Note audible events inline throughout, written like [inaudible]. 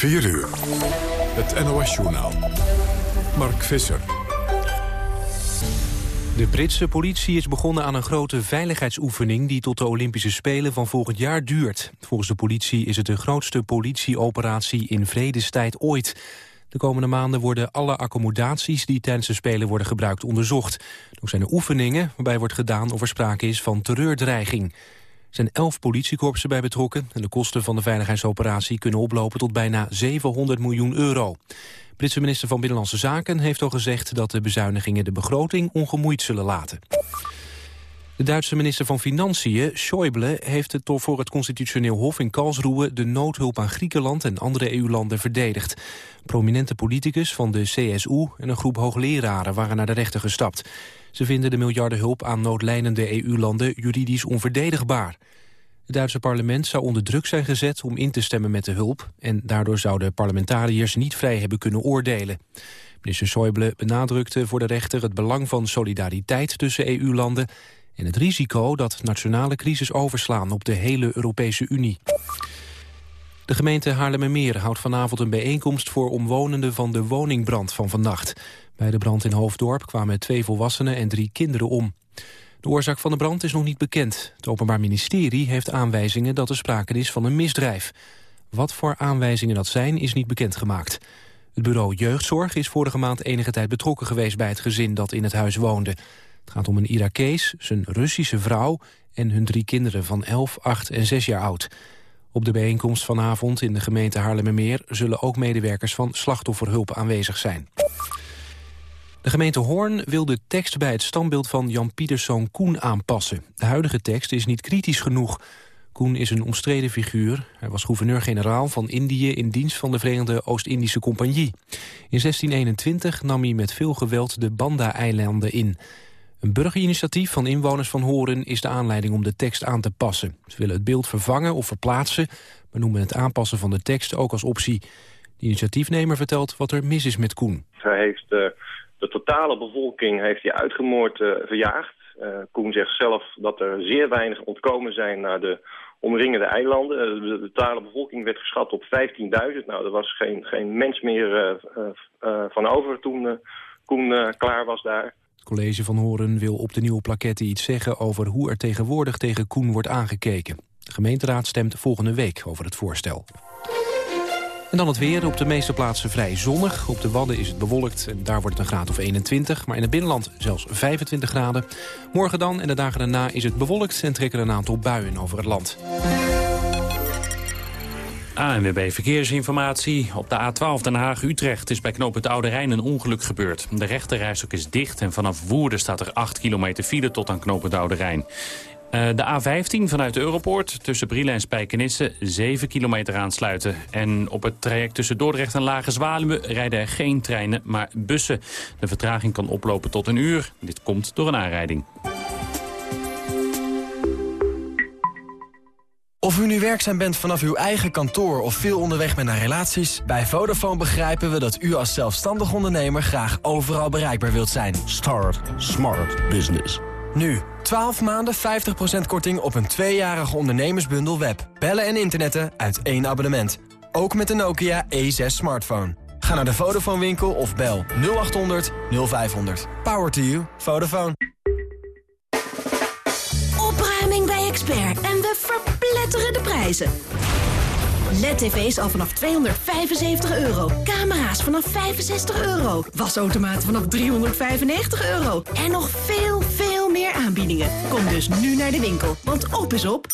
4 uur. Het NOS-journaal. Mark Visser. De Britse politie is begonnen aan een grote veiligheidsoefening... die tot de Olympische Spelen van volgend jaar duurt. Volgens de politie is het de grootste politieoperatie in vredestijd ooit. De komende maanden worden alle accommodaties die tijdens de Spelen worden gebruikt onderzocht. Ook zijn er oefeningen waarbij wordt gedaan of er sprake is van terreurdreiging. Zijn elf politiekorpsen bij betrokken... en de kosten van de veiligheidsoperatie kunnen oplopen tot bijna 700 miljoen euro. Britse minister van Binnenlandse Zaken heeft al gezegd... dat de bezuinigingen de begroting ongemoeid zullen laten. De Duitse minister van Financiën, Schäuble, heeft het voor het constitutioneel hof in Karlsruhe de noodhulp aan Griekenland en andere EU-landen verdedigd. Prominente politicus van de CSU en een groep hoogleraren waren naar de rechter gestapt. Ze vinden de miljardenhulp aan noodlijnende EU-landen juridisch onverdedigbaar. Het Duitse parlement zou onder druk zijn gezet om in te stemmen met de hulp... en daardoor zouden parlementariërs niet vrij hebben kunnen oordelen. Minister Schäuble benadrukte voor de rechter het belang van solidariteit tussen EU-landen... en het risico dat nationale crisis overslaan op de hele Europese Unie. De gemeente Haarlemmermeer houdt vanavond een bijeenkomst voor omwonenden van de woningbrand van vannacht. Bij de brand in Hoofddorp kwamen twee volwassenen en drie kinderen om. De oorzaak van de brand is nog niet bekend. Het Openbaar Ministerie heeft aanwijzingen dat er sprake is van een misdrijf. Wat voor aanwijzingen dat zijn, is niet bekendgemaakt. Het bureau Jeugdzorg is vorige maand enige tijd betrokken geweest bij het gezin dat in het huis woonde. Het gaat om een Irakees, zijn Russische vrouw en hun drie kinderen van 11, 8 en 6 jaar oud. Op de bijeenkomst vanavond in de gemeente Haarlemmermeer zullen ook medewerkers van slachtofferhulp aanwezig zijn. De gemeente Hoorn wil de tekst bij het standbeeld van Jan Pieterszoon Koen aanpassen. De huidige tekst is niet kritisch genoeg. Koen is een omstreden figuur. Hij was gouverneur-generaal van Indië in dienst van de Verenigde Oost-Indische Compagnie. In 1621 nam hij met veel geweld de Banda-eilanden in. Een burgerinitiatief van inwoners van Horen is de aanleiding om de tekst aan te passen. Ze willen het beeld vervangen of verplaatsen, maar noemen het aanpassen van de tekst ook als optie. De initiatiefnemer vertelt wat er mis is met Koen. Hij heeft uh, de totale bevolking heeft hij uitgemoord uh, verjaagd. Uh, Koen zegt zelf dat er zeer weinig ontkomen zijn naar de omringende eilanden. De, de totale bevolking werd geschat op 15.000. Nou, er was geen, geen mens meer van over toen Koen klaar was daar. Het college van Horen wil op de nieuwe plaquette iets zeggen over hoe er tegenwoordig tegen Koen wordt aangekeken. De gemeenteraad stemt volgende week over het voorstel. En dan het weer. Op de meeste plaatsen vrij zonnig. Op de Wadden is het bewolkt en daar wordt het een graad of 21. Maar in het binnenland zelfs 25 graden. Morgen dan en de dagen daarna is het bewolkt... en trekken een aantal buien over het land. ANWB Verkeersinformatie. Op de A12 Den Haag-Utrecht is bij knooppunt Oude Rijn een ongeluk gebeurd. De rechterrijstok is dicht en vanaf Woerden staat er 8 kilometer file tot aan knooppunt Oude Rijn. Uh, de A15 vanuit de Europoort tussen Brielen en Spijkenisse 7 kilometer aansluiten. En op het traject tussen Dordrecht en Lage Zwaluwe rijden er geen treinen, maar bussen. De vertraging kan oplopen tot een uur. Dit komt door een aanrijding. Of u nu werkzaam bent vanaf uw eigen kantoor of veel onderweg bent naar relaties... bij Vodafone begrijpen we dat u als zelfstandig ondernemer graag overal bereikbaar wilt zijn. Start Smart Business. Nu, 12 maanden 50% korting op een tweejarige ondernemersbundel web. Bellen en internetten uit één abonnement. Ook met de Nokia E6 smartphone. Ga naar de Vodafone winkel of bel 0800 0500. Power to you. Vodafone. Opruiming bij Expert en we verpletteren de prijzen. LED-tv's al vanaf 275 euro. Camera's vanaf 65 euro. Wasautomaten vanaf 395 euro. En nog veel, veel meer aanbiedingen. Kom dus nu naar de winkel, want op is op.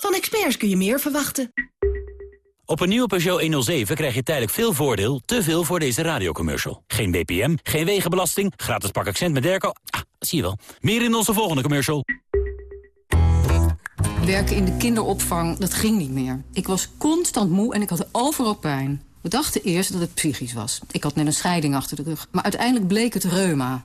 Van experts kun je meer verwachten. Op een nieuwe Peugeot 107 krijg je tijdelijk veel voordeel, te veel voor deze radiocommercial. Geen BPM, geen wegenbelasting, gratis pak accent met Derco. Ah, zie je wel. Meer in onze volgende commercial. Werken in de kinderopvang, dat ging niet meer. Ik was constant moe en ik had overal pijn. We dachten eerst dat het psychisch was. Ik had net een scheiding achter de rug. Maar uiteindelijk bleek het reuma.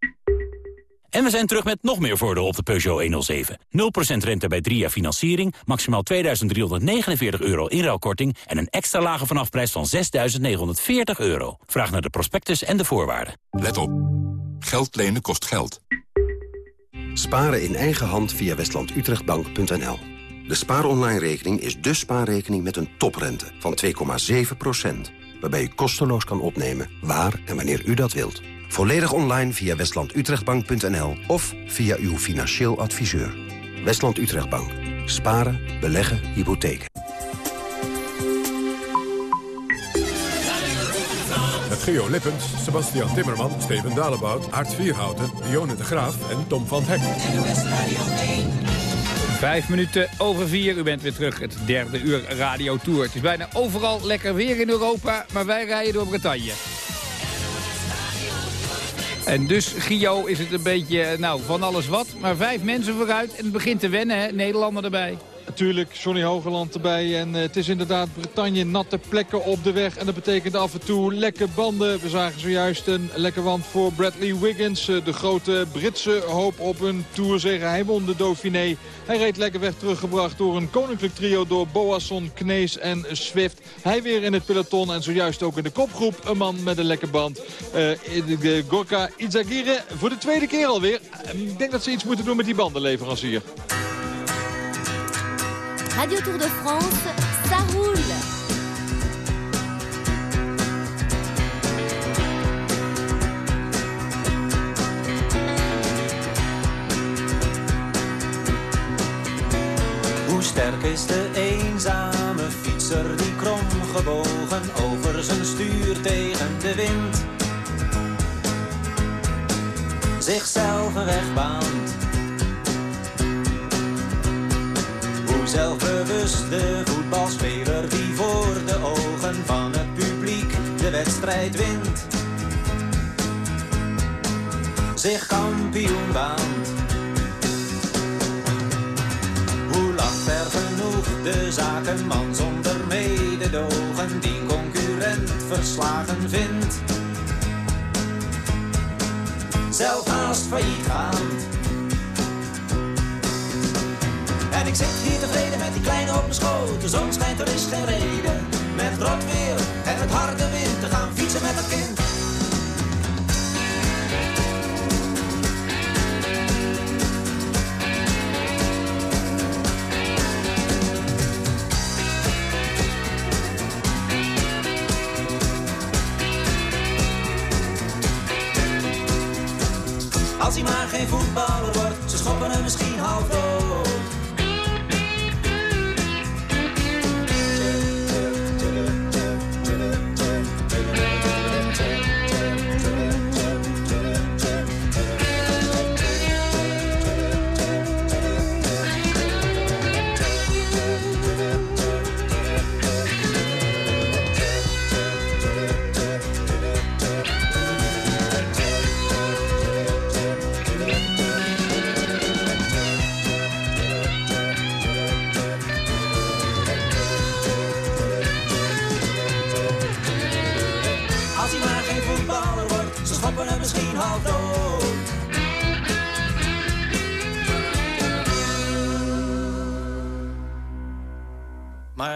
En we zijn terug met nog meer voordeel op de Peugeot 107. 0% rente bij 3 jaar financiering, maximaal 2.349 euro inruilkorting... en een extra lage vanafprijs van 6.940 euro. Vraag naar de prospectus en de voorwaarden. Let op. Geld lenen kost geld. Sparen in eigen hand via westlandutrechtbank.nl. De spaaronline-rekening is de spaarrekening met een toprente van 2,7% waarbij u kosteloos kan opnemen waar en wanneer u dat wilt. Volledig online via westlandutrechtbank.nl of via uw financieel adviseur. Westland Utrechtbank. Sparen, beleggen, hypotheken. Met Geo Lippens, Sebastian Timmerman, Steven Dalebout, Aart Vierhouten, Dionne de Graaf en Tom van Hek. Vijf minuten over vier. U bent weer terug. Het derde uur Radio Tour. Het is bijna overal lekker weer in Europa, maar wij rijden door Bretagne. En dus, Gio, is het een beetje nou, van alles wat. Maar vijf mensen vooruit en het begint te wennen, hè? Nederlander erbij. Natuurlijk, Johnny Hogeland erbij. En eh, het is inderdaad Bretagne, natte plekken op de weg. En dat betekent af en toe lekke banden. We zagen zojuist een lekke wand voor Bradley Wiggins. eh, de grote Britse hoop op een Tourzege. Hij won de Dauphiné. Hij reed lekker weg teruggebracht door een koninklijk trio... door Boasson, Knees en Swift. Hij weer in het peloton en zojuist ook in de kopgroep. Een man met een lekke band. De Gorka Izagirre voor de tweede keer alweer. Ik denk dat ze iets moeten doen met die bandenleverancier. Radio Tour de France, ça roule. Hoe sterk is de eenzame fietser die kromgebogen over zijn stuur tegen de wind zichzelf een weg baant. Hoe zelfbewust de voetbalspeler die voor de ogen van het publiek de wedstrijd wint. Zich kampioen baant. Hoe lacht er genoeg de zakenman zonder mededogen die concurrent verslagen vindt. Zelf haast failliet gaan. En ik zit hier tevreden met die kleine op mijn schoot. De zon schijnt, er is geen reden. Met rot weer en het harde wind te gaan fietsen met het kind. Als hij maar geen voetballer wordt, ze schoppen hem misschien half dood.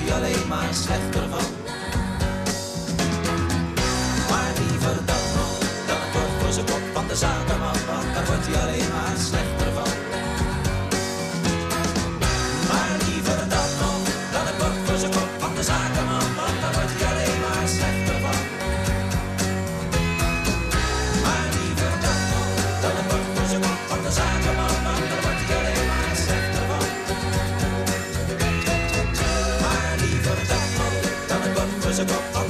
Wordt hij alleen maar slechter van. Maar liever dat nog dan het bord voor zijn kop van de zakenman, want daar wordt hij alleen maar slechter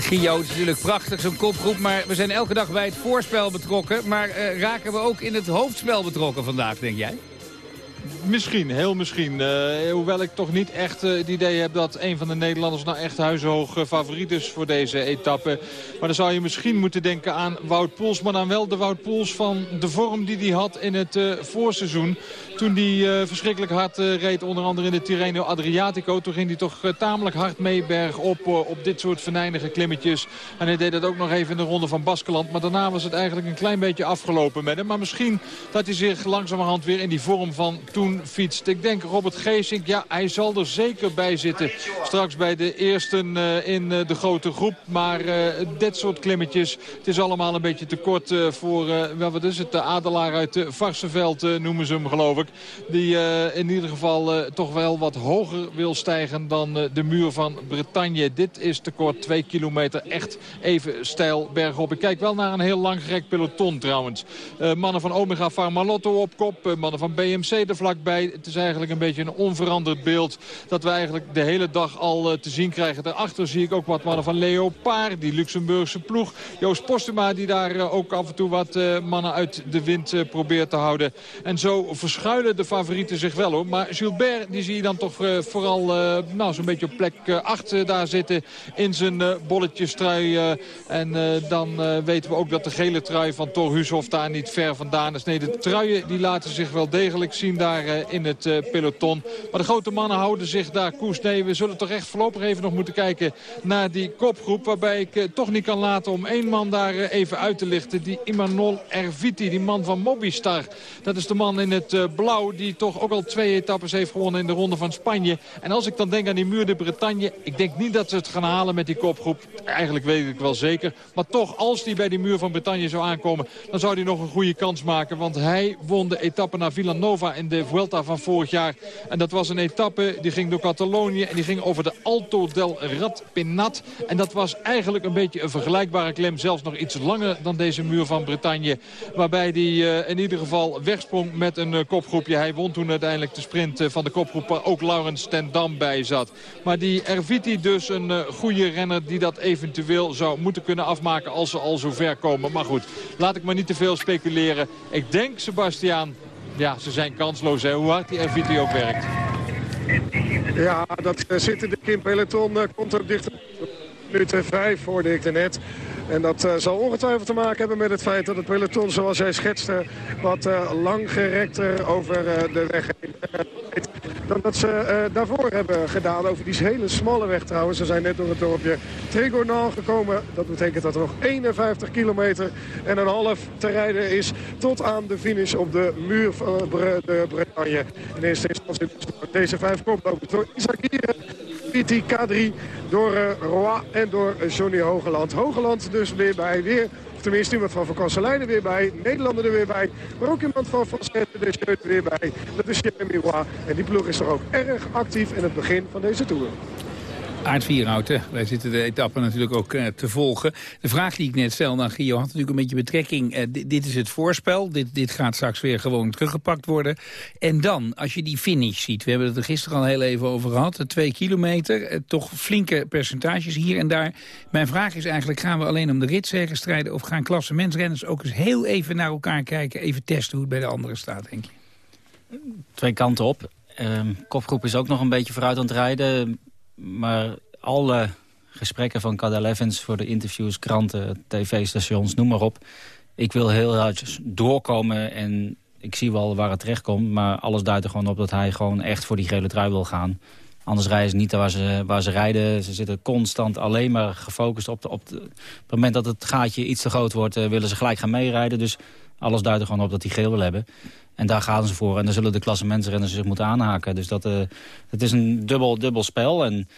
Gio, het is natuurlijk prachtig, zo'n kopgroep. Maar we zijn elke dag bij het voorspel betrokken. Maar uh, raken we ook in het hoofdspel betrokken vandaag, denk jij? Misschien, heel misschien. Uh, hoewel ik toch niet echt uh, het idee heb dat een van de Nederlanders nou echt huizenhoog uh, favoriet is voor deze etappe. Maar dan zou je misschien moeten denken aan Wout Poels. Maar dan wel de Wout Poels van de vorm die hij had in het voorseizoen. Toen hij verschrikkelijk hard reed, onder andere in de Tirreno Adriatico. Toen ging hij toch tamelijk hard mee bergop op dit soort venijnige klimmetjes. En hij deed dat ook nog even in de ronde van Baskeland. Maar daarna was het eigenlijk een klein beetje afgelopen met hem. Maar misschien dat hij zich langzamerhand weer in die vorm van toen fietst. Ik denk Robert Geesink, ja, hij zal er zeker bij zitten. Straks bij de eerste uh, in de grote groep. Maar dit soort klimmetjes, het is allemaal een beetje te kort voor, wat is het, de adelaar uit Varsenveld noemen ze hem geloof ik. Die in ieder geval toch wel wat hoger wil stijgen dan de muur van Bretagne. Dit is te kort, twee kilometer, echt even stijl bergop. Ik kijk wel naar een heel langgerekt peloton trouwens. mannen van Omega Pharmalotto op kop, mannen van BMC er vlakbij. Het is eigenlijk een beetje een onveranderd beeld dat we eigenlijk de hele dag al te zien krijgen. Daarachter zie ik ook wat mannen van Leopard, die Luxemburgse ploeg. Joost Postuma die daar ook af en toe wat mannen uit de wind probeert te houden. En zo de favorieten zich wel hoor. Maar Gilbert die zie je dan toch vooral nou, zo'n beetje op plek 8 daar zitten in zijn bolletjestrui. en dan weten we ook dat de gele trui van Thor daar niet ver vandaan is. Nee, de truien die laten zich wel degelijk zien daar in het peloton. Maar de grote mannen houden zich daar koers. Nee, we zullen toch echt voorlopig even nog moeten kijken naar die kopgroep. Waarbij ik toch niet kan laten om één man daar even uit te lichten. Die Imanol Erviti, die man van Mobistar. Dat is de man in het blauw die toch ook al twee etappes heeft gewonnen in de ronde van Spanje. En als ik dan denk aan die muur de Bretagne. Ik denk niet dat ze het gaan halen met die kopgroep. Eigenlijk weet ik wel zeker. Maar toch, als die bij die muur van Bretagne zou aankomen... dan zou hij nog een goede kans maken. Want hij won de etappe naar Villanova in de Vuelta van vorig jaar. En dat was een etappe die ging door Catalonië en die ging over de Alto del Rat Penat. En dat was eigenlijk een beetje een vergelijkbare klim. Zelfs nog iets langer dan deze muur van Bretagne. Waarbij hij uh, in ieder geval wegsprong met een uh, kopgroepje. Hij won toen uiteindelijk de sprint uh, van de kopgroep waar ook Laurens Stendam bij zat. Maar die Erviti dus een goede renner die dat eventueel zou moeten kunnen afmaken als ze al zo ver komen. Maar goed, laat ik maar niet te veel speculeren. Ik denk, Sebastiaan, ja, ze zijn kansloos, hè, hoe hard die Erviti ook werkt. Ja, dat uh, zit in de Kim Peloton. Komt er dichter minuten vijf, hoorde ik er net. En dat uh, zal ongetwijfeld te maken hebben met het feit dat het peloton, zoals jij schetste, wat uh, langgerekter over uh, de weg heen dat ze daarvoor hebben gedaan. Over die hele smalle weg trouwens. Ze zijn net door het dorpje Trégournant gekomen. Dat betekent dat er nog 51 kilometer en een half te rijden is tot aan de finish op de muur van de Bretagne. In eerste instantie deze vijf koplopers door Isaac Piti Kadri, door uh, Roy en door Johnny Hogeland. Hogeland dus weer bij, weer, tenminste iemand van Van weer bij, Nederlander er weer bij, maar ook iemand van Van de Scheut weer bij. Dat is Jeremy Roy en die ploeg is toch ook erg actief in het begin van deze Tour. Aard wij zitten de etappe natuurlijk ook uh, te volgen. De vraag die ik net stelde aan Gio had natuurlijk een beetje betrekking. Uh, dit is het voorspel, dit, dit gaat straks weer gewoon teruggepakt worden. En dan, als je die finish ziet, we hebben het er gisteren al heel even over gehad. De twee kilometer, uh, toch flinke percentages hier en daar. Mijn vraag is eigenlijk, gaan we alleen om de ritzegen strijden... of gaan klassementsrenners ook eens heel even naar elkaar kijken... even testen hoe het bij de anderen staat, denk je? Twee kanten op. Ehm, kopgroep is ook nog een beetje vooruit aan het rijden maar alle gesprekken van Cadel Evans voor de interviews, kranten, tv-stations, noem maar op. Ik wil heel hard doorkomen en ik zie wel waar het terecht komt. Maar alles duidt er gewoon op dat hij gewoon echt voor die gele trui wil gaan. Anders rijden ze niet waar ze, waar ze rijden. Ze zitten constant alleen maar gefocust op, de, op, op het moment dat het gaatje iets te groot wordt... Uh, willen ze gelijk gaan meerijden. Dus alles duidt er gewoon op dat hij geel wil hebben. En daar gaan ze voor. En dan zullen de klassementsrenners zich moeten aanhaken. Dus dat, uh, het is een dubbel, dubbel spel. En,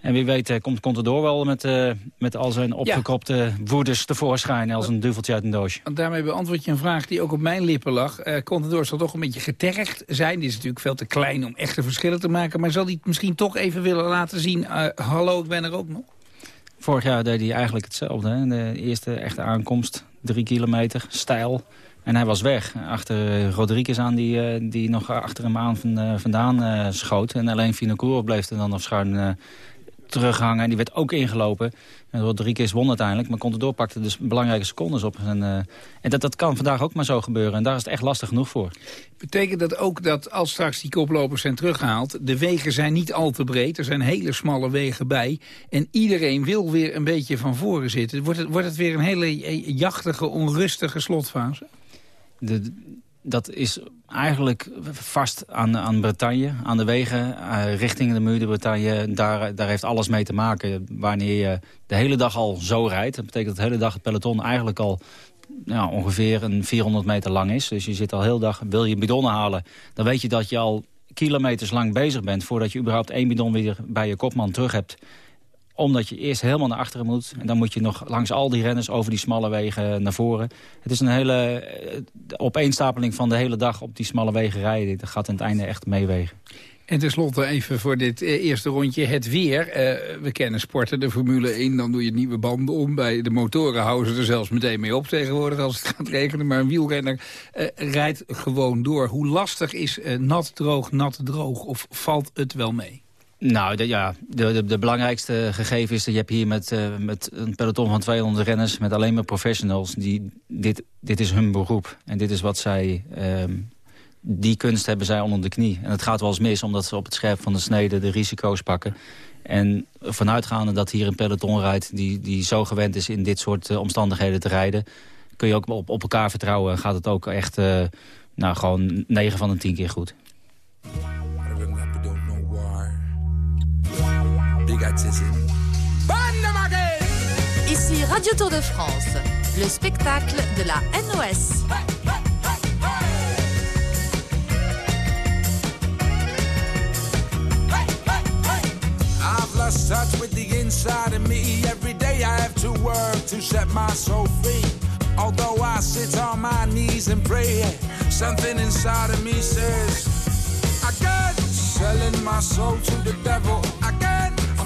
en wie weet uh, komt Contador wel met, uh, met al zijn opgekropte ja. woeders tevoorschijn... als een duveltje uit een doosje. Want daarmee beantwoord je een vraag die ook op mijn lippen lag. Uh, Contador zal toch een beetje getergd zijn. Die is natuurlijk veel te klein om echte verschillen te maken. Maar zal hij het misschien toch even willen laten zien... hallo, ik ben er ook nog? Vorig jaar deed hij eigenlijk hetzelfde. Hè? De eerste echte aankomst, drie kilometer, stijl En hij was weg, achter Rodriguez aan, die, die nog achter hem aan vandaan schoot. En alleen Vinokourov bleef er dan nog schuin terughangen. En die werd ook ingelopen. En Rodriguez won uiteindelijk, maar Contador pakte dus belangrijke secondes op. En, en dat, dat kan vandaag ook maar zo gebeuren. En daar is het echt lastig genoeg voor. Betekent dat ook dat als straks die koplopers zijn teruggehaald... de wegen zijn niet al te breed, er zijn hele smalle wegen bij... en iedereen wil weer een beetje van voren zitten. Wordt het, wordt het weer een hele jachtige, onrustige slotfase? Dat is eigenlijk vast aan, aan Bretagne, aan de wegen, uh, richting de muur de Bretagne. Daar, daar heeft alles mee te maken. Wanneer je de hele dag al zo rijdt, dat betekent dat de hele dag het peloton eigenlijk al ongeveer een 400 meter lang is. Dus je zit al heel dag, wil je bidonnen halen, dan weet je dat je al kilometers lang bezig bent... voordat je überhaupt één bidon weer bij je kopman terug hebt omdat je eerst helemaal naar achteren moet. En dan moet je nog langs al die renners over die smalle wegen naar voren. Het is een hele eh, opeenstapeling van de hele dag op die smalle wegen rijden. Dat gaat aan het einde echt meewegen. En tenslotte even voor dit eh, eerste rondje het weer. Eh, we kennen sporten, de Formule 1, dan doe je nieuwe banden om. Bij de motoren houden ze er zelfs meteen mee op tegenwoordig als het [laughs] gaat regenen. Maar een wielrenner rijdt gewoon door. Hoe lastig is nat droog, nat droog? Of valt het wel mee? Nou, de, ja, de, de, de, belangrijkste gegeven is dat je hebt hier met, uh, met een peloton van 200 renners... met alleen maar professionals. Die, dit, dit is hun beroep. En dit is wat zij... Uh, die kunst hebben zij onder de knie. En het gaat wel eens mis, omdat ze op het scherp van de snede de risico's pakken. En vanuitgaande dat hier een peloton rijdt... die, die zo gewend is in dit soort uh, omstandigheden te rijden... kun je ook op, op elkaar vertrouwen en gaat het ook echt... Uh, nou, gewoon 9 van de 10 keer goed. Ici Radio Tour de France, le spectacle de la NOS. I've lost touch with the inside of me. Every day I have to work to set my soul free. Although I sit on my knees and pray, something inside of me says, I got selling my soul to the devil. I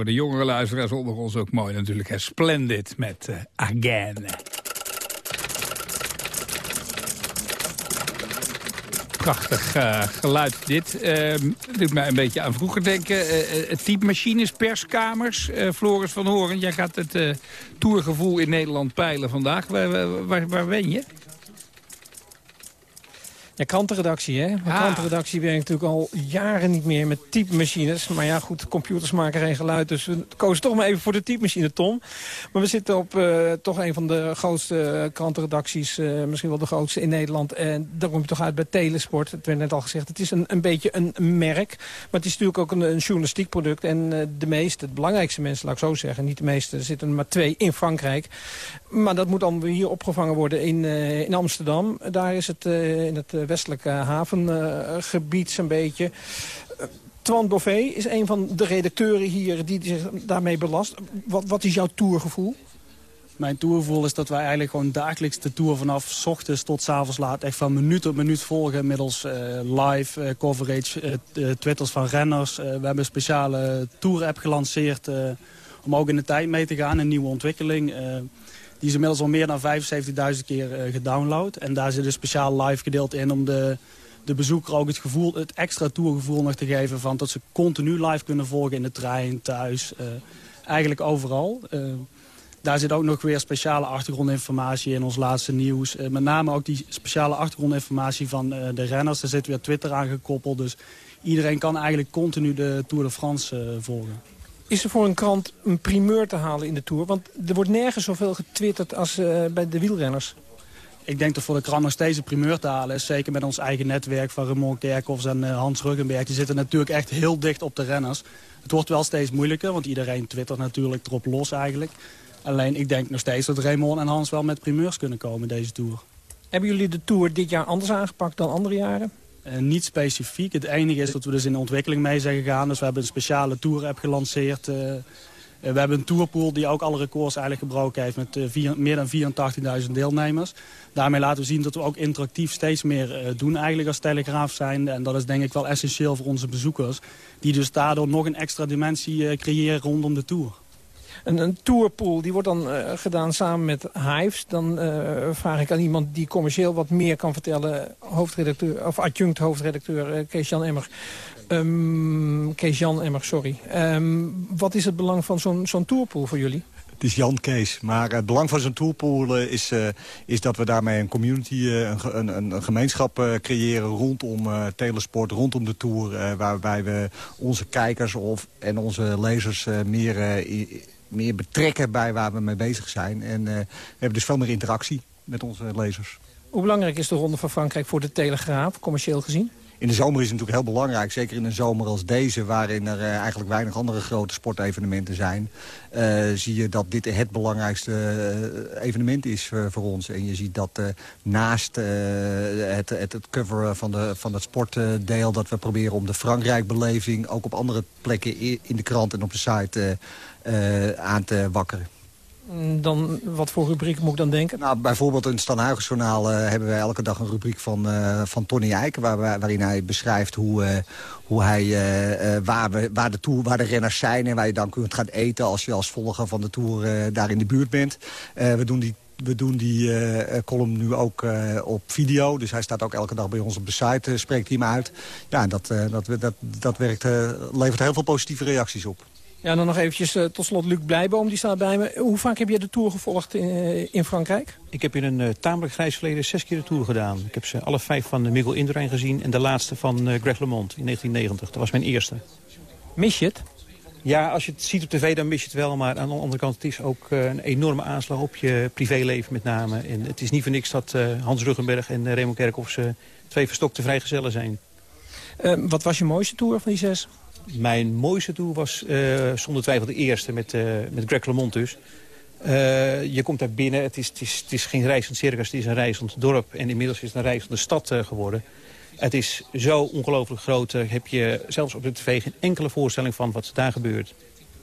Voor de jongere luisteraars onder ons ook mooi natuurlijk. Hè. Splendid met uh, Again. Prachtig uh, geluid dit. Uh, doet mij een beetje aan vroeger denken. Uh, typemachines, perskamers. Floris van Horen, jij gaat het tourgevoel in Nederland peilen vandaag. Waar, waar, waar ben je? Ja, krantenredactie, hè? Ah. krantenredactie werkt natuurlijk al jaren niet meer met typemachines. Maar ja, goed, computers maken geen geluid. Dus we kozen toch maar even voor de typemachine, Tom. Maar we zitten op uh, toch een van de grootste krantenredacties. Uh, misschien wel de grootste in Nederland. En daar kom je toch uit bij Telesport. Het werd net al gezegd, het is een, een beetje een merk. Maar het is natuurlijk ook een, een journalistiek product. En uh, de meeste, het belangrijkste mensen, laat ik zo zeggen. Niet de meeste, er zitten er maar twee in Frankrijk. Maar dat moet dan hier opgevangen worden in, in Amsterdam. Daar is het in het westelijke havengebied zo'n beetje. Twan Beauvais is een van de redacteuren hier die zich daarmee belast. Wat, wat is jouw tourgevoel? Mijn tourgevoel is dat wij eigenlijk gewoon dagelijks de tour vanaf s ochtends tot s avonds laat echt van minuut op minuut volgen middels uh, live uh, coverage, uh, twitters van renners. we hebben een speciale tour app gelanceerd om ook in de tijd mee te gaan, een nieuwe ontwikkeling. Die is inmiddels al meer dan 75.000 keer uh, gedownload. En daar zit een speciaal live gedeelte in om de, de bezoeker ook het, gevoel, het extra tourgevoel nog te geven... Van dat ze continu live kunnen volgen in de trein, thuis, uh, eigenlijk overal. Uh, daar zit ook nog weer speciale achtergrondinformatie in ons laatste nieuws. met name ook die speciale achtergrondinformatie van de renners. Daar zit weer Twitter aan gekoppeld. Dus iedereen kan eigenlijk continu de Tour de France volgen. Is er voor een krant een primeur te halen in de Tour? Want er wordt nergens zoveel getwitterd als uh, bij de wielrenners. Ik denk dat voor de krant nog steeds een primeur te halen is. Zeker met ons eigen netwerk van Ramon Kerkhoffs en uh, Hans Ruggenberg. Die zitten natuurlijk echt heel dicht op de renners. Het wordt wel steeds moeilijker, want iedereen twittert natuurlijk erop los eigenlijk. Alleen ik denk nog steeds dat Raymond en Hans wel met primeurs kunnen komen deze Tour. Hebben jullie de Tour dit jaar anders aangepakt dan andere jaren? Uh, niet specifiek. Het enige is dat we dus in de ontwikkeling mee zijn gegaan. Dus we hebben een speciale tour-app gelanceerd. Uh, we hebben een tourpool die ook alle records eigenlijk gebroken heeft... met meer dan 84.000 deelnemers. Daarmee laten we zien dat we ook interactief steeds meer doen eigenlijk als Telegraaf zijn. En dat is denk ik wel essentieel voor onze bezoekers. Die dus daardoor nog een extra dimensie creëren rondom de Tour. Een, een tourpool die wordt dan uh, gedaan samen met Hives. Dan uh, vraag ik aan iemand die commercieel wat meer kan vertellen. Hoofdredacteur, of adjunct hoofdredacteur uh, Kees-Jan Emmer. Um, Kees-Jan Emmer, sorry. Um, wat is het belang van zo'n zo'n tourpool voor jullie? Het is Jan Kees. Maar het belang van zo'n tourpool is, is dat we daarmee een community, een, een, een, gemeenschap creëren rondom telesport, rondom de tour. waarbij we onze kijkers of, en onze lezers meer meer betrekken bij waar we mee bezig zijn. En uh, we hebben dus veel meer interactie met onze lezers. Hoe belangrijk is de Ronde van Frankrijk voor de Telegraaf, commercieel gezien? In de zomer is het natuurlijk heel belangrijk. Zeker in een zomer als deze, waarin er uh, eigenlijk weinig andere grote sportevenementen zijn. Uh, zie je dat dit het belangrijkste uh, evenement is voor ons. En je ziet dat naast het, het, het coveren van, de, van het sportdeel... dat we proberen om de Frankrijk-beleving ook op andere plekken in de krant en op de site aan te wakkeren. Mm, dan, wat voor rubriek moet ik dan denken? Nou, bijvoorbeeld in het Stanhuigensjournaal uh, hebben wij elke dag een rubriek van, uh, van Tony Eijk... Waar, waarin hij beschrijft hoe, uh, hoe hij, waar, we, waar, de tour, waar de renners zijn... en waar je dan kunt gaan eten als je als volger van de Tour daar in de buurt bent. we doen die we doen die column nu ook op video. Dus hij staat ook elke dag bij ons op de site, spreekt hij hem uit. Ja, dat, dat, dat, dat werkt, levert heel veel positieve reacties op. Ja, dan nog eventjes uh, tot slot Luc Blijboom, die staat bij me. Hoe vaak heb je de Tour gevolgd in, uh, in Frankrijk? Ik heb in een uh, tamelijk grijs verleden zes keer de Tour gedaan. Ik heb ze alle vijf van Miguel Indurain gezien en de laatste van Greg LeMond in 1990. Dat was mijn eerste. Mis je het? Ja, als je het ziet op tv dan mis je het wel. Maar aan de andere kant, het is ook een enorme aanslag op je privéleven met name. En het is niet voor niks dat Hans Ruggenberg en Raymond Kerkhoffs twee verstokte vrijgezellen zijn. wat was je mooiste Tour van die zes? Mijn mooiste tour was uh, zonder twijfel de eerste met, uh, met Greg LeMond dus. Uh, je komt daar binnen, het is, het, is, het is geen reizend circus, het is een reizend dorp. En inmiddels is het een reizende stad geworden. Het is zo ongelooflijk groot, heb je zelfs op de tv geen enkele voorstelling van wat daar gebeurt.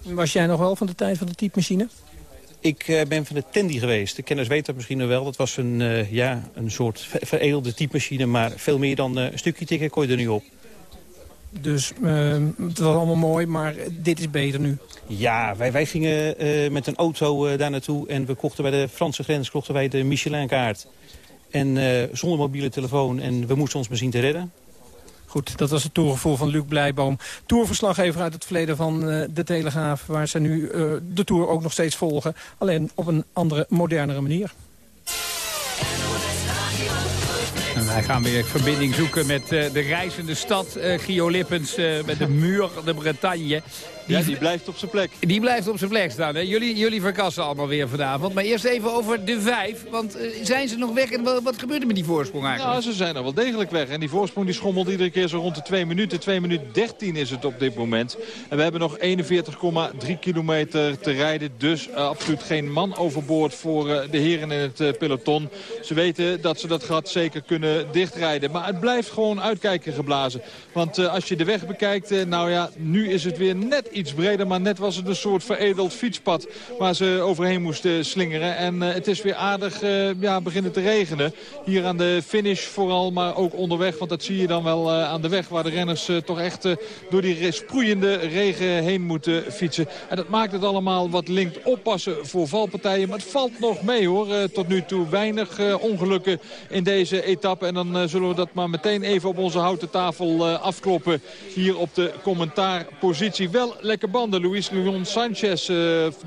Was jij nog wel van de tijd van de typemachine? Ik ben van de Tandy geweest. De kenners weten dat misschien nog wel. Dat was een, ja, een soort veredelde typemachine, maar veel meer dan een stukje tikken kon je er nu op. Dus uh, het was allemaal mooi, maar dit is beter nu. Ja, wij, wij gingen uh, met een auto uh, daar naartoe en we kochten bij de Franse grens kochten wij de Michelin-kaart. En uh, zonder mobiele telefoon en we moesten ons maar zien te redden. Goed, dat was het toergevoel van Luc Blijboom. Tourverslaggever uit het verleden van uh, de Telegraaf... waar ze nu uh, de Tour ook nog steeds volgen. Alleen op een andere, modernere manier. En wij gaan weer verbinding zoeken met uh, de reizende stad, uh, Gio Lippens, uh, met de muur de Bretagne. Die, ja, die blijft op zijn plek. Die blijft op zijn plek staan. Hè? Jullie, jullie verkassen allemaal weer vanavond. Maar eerst even over de vijf. Want zijn ze nog weg en wat, wat gebeurt er met die voorsprong eigenlijk? Ja, ze zijn er wel degelijk weg. En die voorsprong die schommelt iedere keer zo rond de 2 minuten. 2 minuten 13 is het op dit moment. En we hebben nog 41,3 kilometer te rijden. Dus absoluut geen man overboord voor de heren in het peloton. Ze weten dat ze dat gat zeker kunnen dichtrijden. Maar het blijft gewoon uitkijken geblazen. Want als je de weg bekijkt, nou ja, nu is het weer net iets breder. Maar net was het een soort veredeld fietspad waar ze overheen moesten slingeren. En uh, het is weer aardig ja, beginnen te regenen. Hier aan de finish vooral, maar ook onderweg. Want dat zie je dan wel aan de weg waar de renners toch echt door die sproeiende regen heen moeten fietsen. En dat maakt het allemaal wat linkt oppassen voor valpartijen. Maar het valt nog mee hoor, tot nu toe. Weinig ongelukken in deze etappe. En dan zullen we dat maar meteen even op onze houten tafel afkloppen. Hier op de commentaarpositie. Wel lekker banden. Luis Leon Sanchez, uh,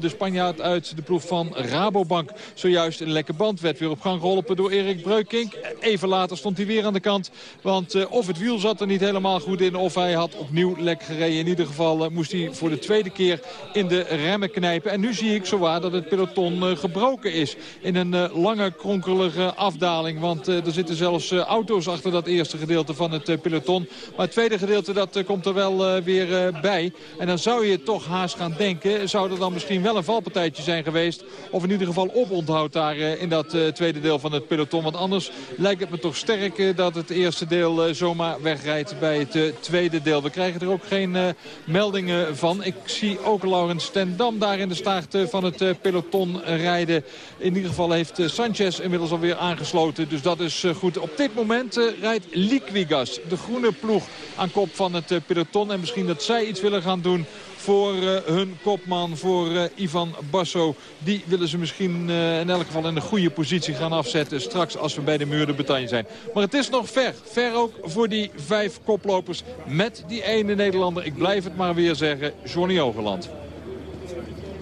de Spanjaard uit de ploeg van Rabobank. Zojuist een lekker band. Werd weer op gang geholpen door Erik Breukink. Even later stond hij weer aan de kant. Want of het wiel zat er niet helemaal goed in. Of hij had opnieuw lek gereden. In ieder geval moest hij voor de tweede keer in de remmen knijpen. En nu zie ik zowaar dat het peloton gebroken is. In een lange kronkelige afdaling. Want er zitten zelfs auto's achter dat eerste gedeelte van het peloton. Maar het tweede gedeelte dat komt er wel weer bij. En dan zou je toch haast gaan denken. Zou er dan misschien wel een valpartijtje zijn geweest. Of in ieder geval oponthoud daar in dat tweede deel van het peloton. Want anders lijkt het me toch sterk dat het eerste deel zomaar wegrijdt bij het tweede deel. We krijgen er ook geen meldingen van. Ik zie ook Laurens Stendam daar in de staart van het peloton rijden. In ieder geval heeft Sanchez inmiddels alweer aangesloten. Dus dat is goed. Op dit moment rijdt Liquigas, de groene ploeg, aan kop van het peloton. En misschien dat zij iets willen gaan doen voor uh, hun kopman, voor uh, Ivan Basso. Die willen ze misschien uh, in elk geval in een goede positie gaan afzetten. Straks als we bij de muur de Bretagne zijn. Maar het is nog ver. Ver ook voor die vijf koplopers met die ene Nederlander. Ik blijf het maar weer zeggen, Johnny Hogeland.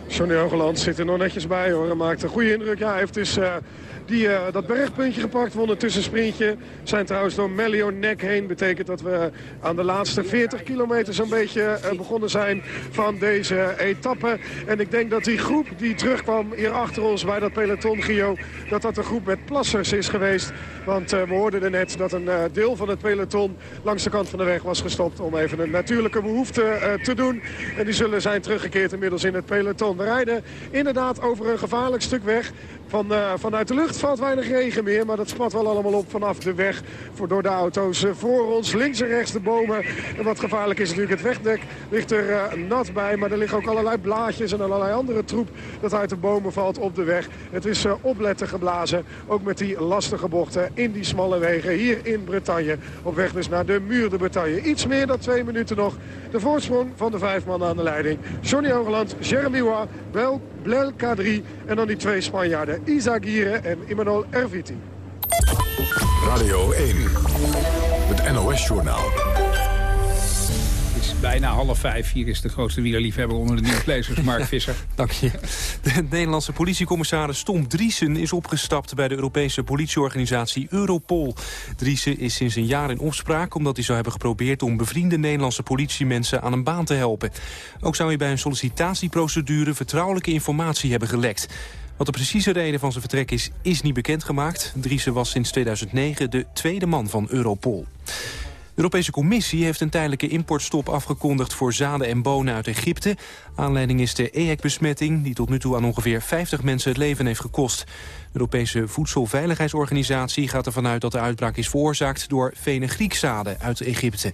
Johnny Hogeland zit er nog netjes bij hoor. Maakt een goede indruk. Ja, heeft dus die uh, dat bergpuntje gepakt. Won een tussensprintje. Zijn trouwens door Melio nek heen. Betekent dat we aan de laatste 40 kilometer zo'n beetje uh, begonnen zijn van deze etappe. En ik denk dat die groep die terugkwam hier achter ons bij dat peloton, Gio... dat dat een groep met plassers is geweest. Want uh, we hoorden er net dat een deel van het peloton langs de kant van de weg was gestopt... om even een natuurlijke behoefte te doen. En die zullen zijn teruggekeerd inmiddels in het peloton. We rijden inderdaad over een gevaarlijk stuk weg. Van, uh, vanuit de lucht valt weinig regen meer, maar dat spat wel allemaal op vanaf de weg voor, door de auto's uh, voor ons. Links en rechts de bomen. En wat gevaarlijk is natuurlijk, het wegdek ligt er uh, nat bij, maar er liggen ook allerlei blaadjes en allerlei andere troep dat uit de bomen valt op de weg. Het is opletten geblazen, ook met die lastige bochten in die smalle wegen hier in Bretagne. Op weg dus naar de muur de Bretagne. Iets meer dan twee minuten nog. De voorsprong van de vijf mannen aan de leiding. Johnny Hogeland, Jeremy Wa, Bel, Blel K3 en dan die twee Spanjaarden. Isagire en Imanol Erviti. Radio 1, het NOS-journaal. Bijna half vijf. Hier is de grootste wielerliefhebber onder de nieuwslezers, Mark [laughs] Visser. Dank je. De Nederlandse politiecommissaris Tom Driesen is opgestapt... bij de Europese politieorganisatie Europol. Driesen is sinds een jaar in opspraak... omdat hij zou hebben geprobeerd om bevriende Nederlandse politiemensen aan een baan te helpen. Ook zou hij bij een sollicitatieprocedure vertrouwelijke informatie hebben gelekt. Wat de precieze reden van zijn vertrek is, is niet bekendgemaakt. Driesen was sinds 2009 de tweede man van Europol. De Europese Commissie heeft een tijdelijke importstop afgekondigd voor zaden en bonen uit Egypte. Aanleiding is de EHEC-besmetting die tot nu toe aan ongeveer 50 mensen het leven heeft gekost. De Europese Voedselveiligheidsorganisatie gaat ervan uit dat de uitbraak is veroorzaakt door fenugriekzaden uit Egypte.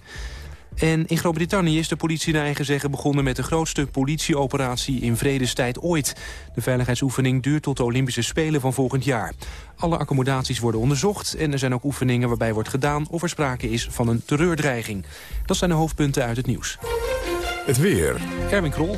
En in Groot-Brittannië is de politie naar eigen zeggen begonnen... met de grootste politieoperatie in vredestijd ooit. De veiligheidsoefening duurt tot de Olympische Spelen van volgend jaar. Alle accommodaties worden onderzocht en er zijn ook oefeningen waarbij wordt gedaan... of er sprake is van een terreurdreiging. Dat zijn de hoofdpunten uit het nieuws. Het weer. Erwin Krol.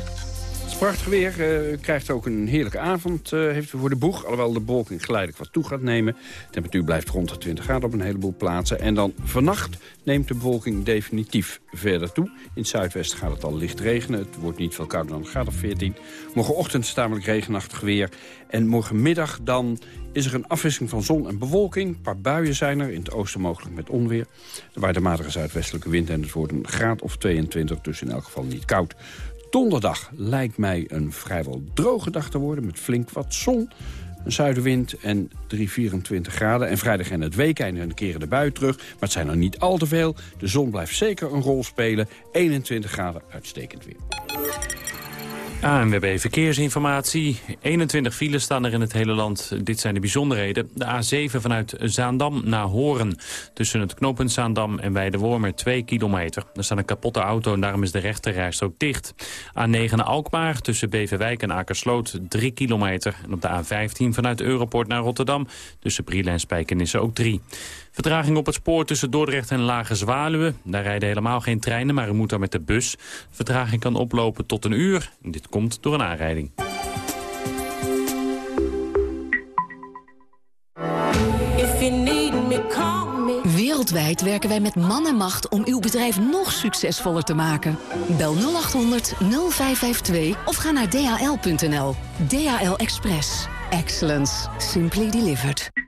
Prachtig weer. Uh, u krijgt ook een heerlijke avond uh, heeft u voor de boeg. Alhoewel de bewolking geleidelijk wat toe gaat nemen. De temperatuur blijft rond de 20 graden op een heleboel plaatsen. En dan vannacht neemt de bewolking definitief verder toe. In het zuidwesten gaat het al licht regenen. Het wordt niet veel kouder dan een graad of 14. Morgenochtend is tamelijk regenachtig weer. En morgenmiddag dan is er een afwisseling van zon en bewolking. Een paar buien zijn er, in het oosten mogelijk met onweer. Er waait de matige zuidwestelijke wind en het wordt een graad of 22, dus in elk geval niet koud. Donderdag lijkt mij een vrijwel droge dag te worden... met flink wat zon, een zuidenwind en 3, 24 graden. En vrijdag en het weekend keren de bui terug. Maar het zijn er niet al te veel. De zon blijft zeker een rol spelen. 21 graden, uitstekend weer. ANWB Verkeersinformatie. 21 files staan er in het hele land. Dit zijn de bijzonderheden. De A7 vanuit Zaandam naar Horen. Tussen het knooppunt Zaandam en Weidewormer 2 kilometer. Er staat een kapotte auto en daarom is de rechterrijstrook dicht. A9 naar Alkmaar tussen Beverwijk en Akersloot 3 kilometer. En op de A15 vanuit Europort naar Rotterdam. Tussen Brielen en Spijkenissen ook 3. Vertraging op het spoor tussen Dordrecht en Lage Zwaluwe. Daar rijden helemaal geen treinen, maar u moet daar met de bus. Vertraging kan oplopen tot een uur. Dit komt door een aanrijding. Wereldwijd werken wij met man en macht om uw bedrijf nog succesvoller te maken. Bel 0800 0552 of ga naar dhl.nl. DHL Express. Excellence. Simply delivered.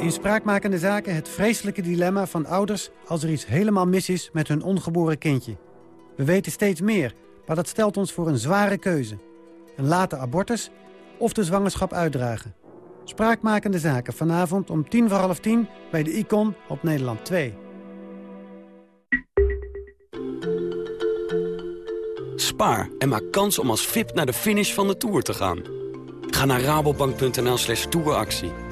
In Spraakmakende Zaken het vreselijke dilemma van ouders... als er iets helemaal mis is met hun ongeboren kindje. We weten steeds meer, maar dat stelt ons voor een zware keuze. Een late abortus of de zwangerschap uitdragen. Spraakmakende Zaken vanavond om tien voor half tien... bij de Icon op Nederland 2. Spaar en maak kans om als VIP naar de finish van de Tour te gaan. Ga naar rabobank.nl slash touractie.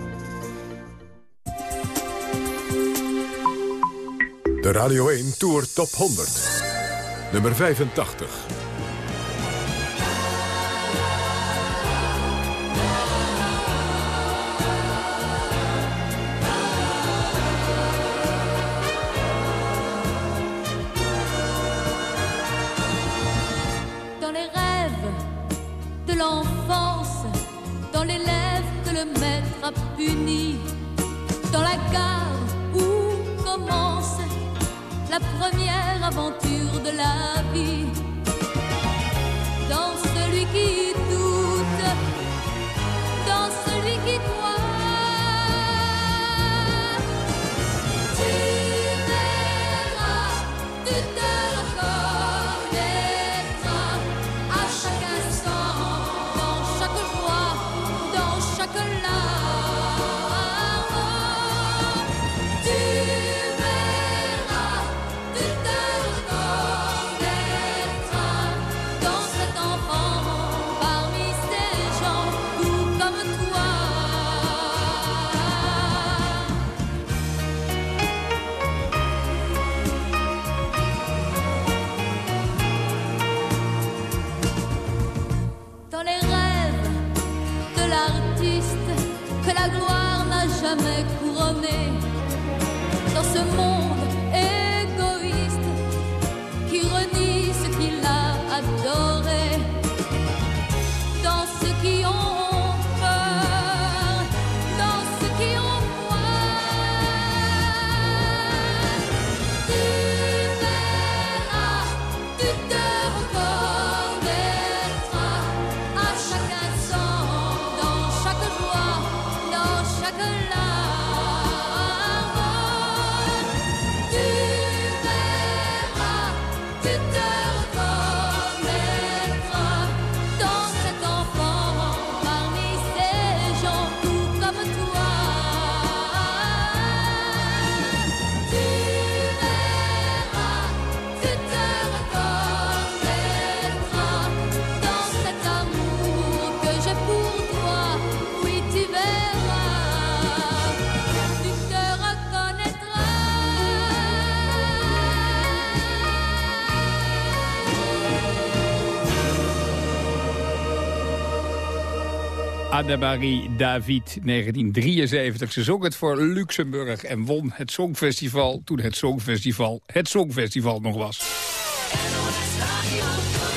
De Radio 1 Tour Top 100. Nummer 85. Annemarie David, 1973. Ze zong het voor Luxemburg en won het Songfestival... toen het Songfestival het Songfestival nog was.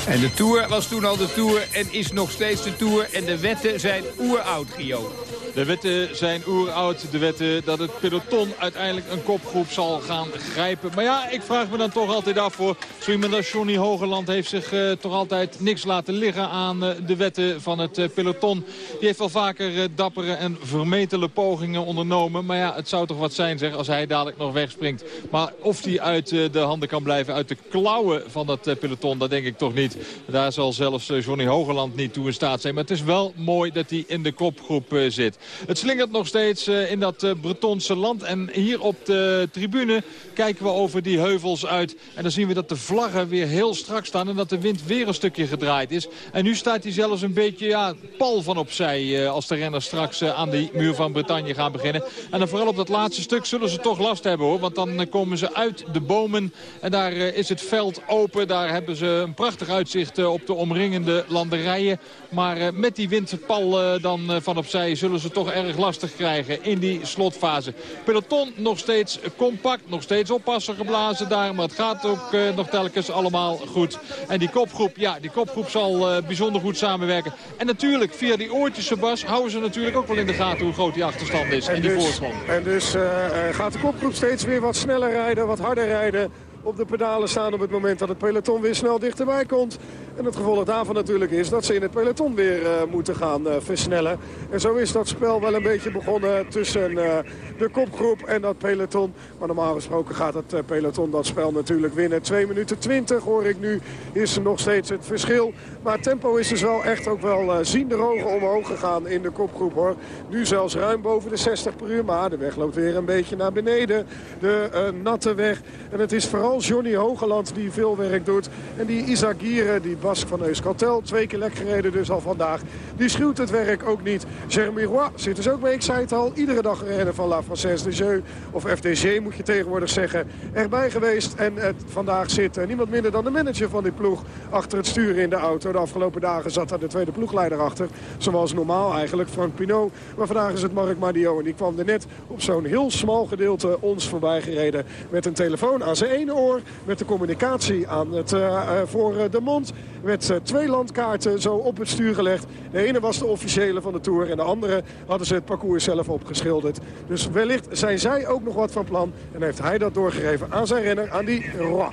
En de Tour was toen al de Tour en is nog steeds de Tour. En de wetten zijn oeroud, Gio. De wetten zijn oeroud. De wetten dat het peloton uiteindelijk een kopgroep zal gaan grijpen. Maar ja, ik vraag me dan toch altijd af voor zo iemand als Johnny Hogeland heeft zich uh, toch altijd niks laten liggen aan uh, de wetten van het uh, peloton. Die heeft wel vaker dappere en vermetele pogingen ondernomen. Maar ja, het zou toch wat zijn zeg als hij dadelijk nog wegspringt. Maar of hij uit de handen kan blijven, uit de klauwen van dat peloton, dat denk ik toch niet. Daar zal zelfs Johnny Hogeland niet toe in staat zijn. Maar het is wel mooi dat hij in de kopgroep zit. Het slingert nog steeds in dat Bretonse land. En hier op de tribune kijken we over die heuvels uit. En dan zien we dat de vlaggen weer heel strak staan. En dat de wind weer een stukje gedraaid is. En nu staat hij zelfs een beetje ja, pal van opzij. als de renners straks aan die muur van Bretagne gaan beginnen. En dan vooral op dat laatste stuk zullen ze toch last hebben hoor. Want dan komen ze uit de bomen. En daar is het veld open. Daar hebben ze een prachtig uitzicht op de omringende landerijen. Maar met die windpal dan van opzij zullen ze toch erg lastig krijgen in die slotfase. Peloton nog steeds compact, nog steeds oppassen geblazen daar. Maar het gaat ook uh, nog telkens allemaal goed. En die kopgroep, ja, die kopgroep zal uh, bijzonder goed samenwerken. En natuurlijk, via die oortjes, Sebas, houden ze natuurlijk ook wel in de gaten hoe groot die achterstand is. En, en die dus, voorsprong. En dus uh, gaat de kopgroep steeds weer wat sneller rijden, wat harder rijden op de pedalen staan op het moment dat het peloton weer snel dichterbij komt. En het gevolg daarvan natuurlijk is dat ze in het peloton weer uh, moeten gaan uh, versnellen. En zo is dat spel wel een beetje begonnen tussen uh, de kopgroep en dat peloton. Maar normaal gesproken gaat het peloton dat spel natuurlijk winnen. 2 minuten 20 hoor ik nu is er nog steeds het verschil. Maar tempo is dus wel echt ook wel ziende ogen omhoog gegaan in de kopgroep hoor. Nu zelfs ruim boven de 60 per uur. Maar de weg loopt weer een beetje naar beneden. De natte weg. En het is vooral Johnny Hogeland die veel werk doet. En die Isaac Gieren, die Bask van Euskaltel, twee keer lek gereden dus al vandaag. Die schuwt het werk ook niet. Jeremy Roy zit dus ook mee, ik zei het al. Iedere dag rennen van La Française de Jeu, of FDG moet je tegenwoordig zeggen, erbij geweest. En het vandaag zit uh, niemand minder dan de manager van die ploeg achter het stuur in de auto. De afgelopen dagen zat daar de tweede ploegleider achter. Zoals normaal eigenlijk, Frank Pinot. Maar vandaag is het Mark Madio en die kwam er net op zo'n heel smal gedeelte ons voorbij gereden. Met een telefoon aan zijn ene met de communicatie aan het, uh, voor de mond. Met twee landkaarten zo op het stuur gelegd. De ene was de officiële van de Tour en de andere hadden ze het parcours zelf opgeschilderd. Dus wellicht zijn zij ook nog wat van plan. En heeft hij dat doorgegeven aan zijn renner, aan die Roy.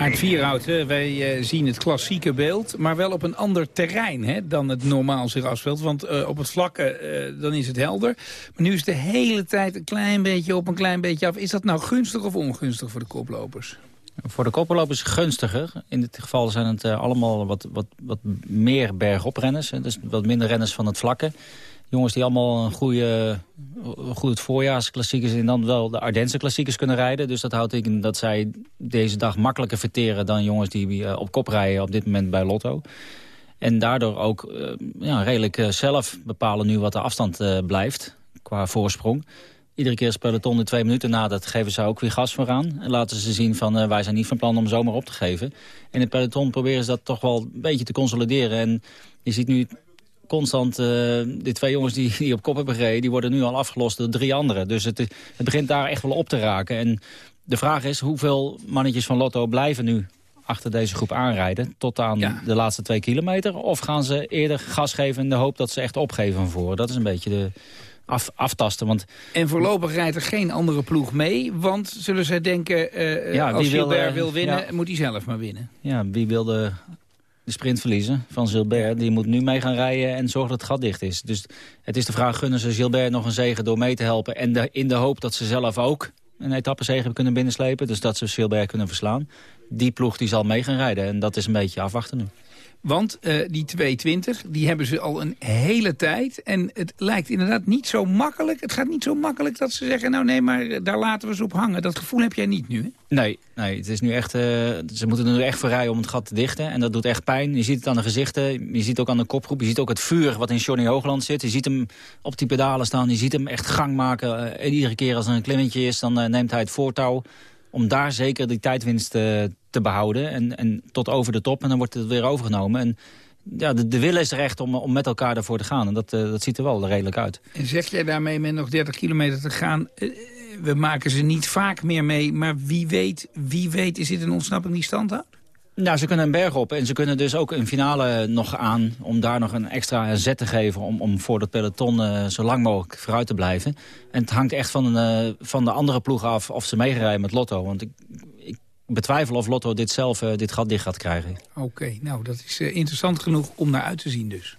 Aard Vierhout, wij uh, zien het klassieke beeld, maar wel op een ander terrein hè, dan het normaal zich afspeelt. Want uh, op het vlakke, uh, dan is het helder. Maar nu is de hele tijd een klein beetje op, een klein beetje af. Is dat nou gunstig of ongunstig voor de koplopers? Voor de koplopers gunstiger. In dit geval zijn het allemaal wat, wat, wat meer bergoprenners. Hè, dus wat minder renners van het vlakke jongens die allemaal een goede, goed voorjaarsklassiekers en dan wel de Ardense klassiekers kunnen rijden. Dus dat houdt in dat zij deze dag makkelijker verteren dan jongens die op kop rijden op dit moment bij Lotto. En daardoor ook uh, ja, redelijk uh, zelf bepalen nu wat de afstand blijft qua voorsprong. Iedere keer peloton in twee minuten na, dat geven ze ook weer gas vooraan. En laten ze zien van wij zijn niet van plan om zomaar op te geven. En het peloton proberen ze dat toch wel een beetje te consolideren. En je ziet nu constant, uh, die twee jongens die, die op kop hebben gereden... die worden nu al afgelost door drie anderen. Dus het, het begint daar echt wel op te raken. En de vraag is hoeveel mannetjes van Lotto blijven nu achter deze groep aanrijden... tot aan ja. de laatste twee kilometer? Of gaan ze eerder gas geven in de hoop dat ze echt opgeven van voren? Dat is een beetje de... Af, aftasten. Want... En voorlopig rijdt er geen andere ploeg mee. Want zullen zij denken, uh, ja, als Gilbert wil, wil winnen, ja. moet hij zelf maar winnen. Ja, wie wil de de sprint verliezen van Gilbert. Die moet nu mee gaan rijden en zorgen dat het gat dicht is. Dus het is de vraag, gunnen ze Gilbert nog een zegen door mee te helpen... en in de hoop dat ze zelf ook een etappezege kunnen binnenslepen. Dus dat ze Gilbert kunnen verslaan. Die ploeg die zal mee gaan rijden en dat is een beetje afwachten nu. Want uh, die 220, die hebben ze al een hele tijd. En het lijkt inderdaad niet zo makkelijk. Het gaat niet zo makkelijk dat ze zeggen... nou nee, maar daar laten we ze op hangen. Dat gevoel heb jij niet nu, hè? Nee, nee het is nu echt, uh, ze moeten er nu echt voor rijden om het gat te dichten. En dat doet echt pijn. Je ziet het aan de gezichten. Je ziet ook aan de kopgroep. Je ziet ook het vuur wat in Johnny Hoogland zit. Je ziet hem op die pedalen staan. Je ziet hem echt gang maken. Uh, en iedere keer als er een klimmetje is, dan neemt hij het voortouw om daar zeker die tijdwinst uh, te behouden. En, en tot over de top. En dan wordt het weer overgenomen. En ja, de, de wil is er echt om, om met elkaar ervoor te gaan. En dat, eh, dat ziet er wel redelijk uit. En zeg jij daarmee met nog 30 kilometer te gaan... eh, we maken ze niet vaak meer mee, maar wie weet, wie weet is dit een ontsnapping die stand houdt? Nou, ze kunnen een berg op en ze kunnen dus ook een finale nog aan... om daar nog een extra zet te geven om, om voor dat peloton eh, zo lang mogelijk vooruit te blijven. En het hangt echt van, eh, van de andere ploeg af of ze meegerijden met Lotto. Want ik, ik betwijfel of Lotto dit zelf eh, dit gat dicht gaat krijgen. Oké, nou dat is interessant genoeg om naar uit te zien dus.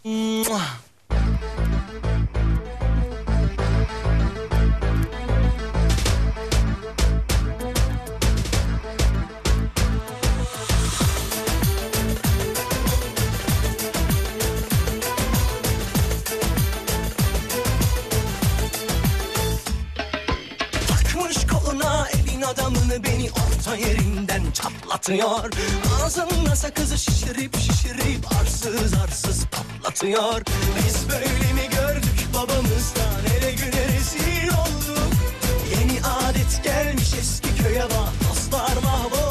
Çatlatıyor Ağzında sakızı şişirip şişirip arsız arsız patlatıyor. Biz böyle mi gördük babamızdan ele güne rezil olduk? Yeni adet gelmiş eski köye bak dostlar mahvoldu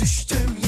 düştüm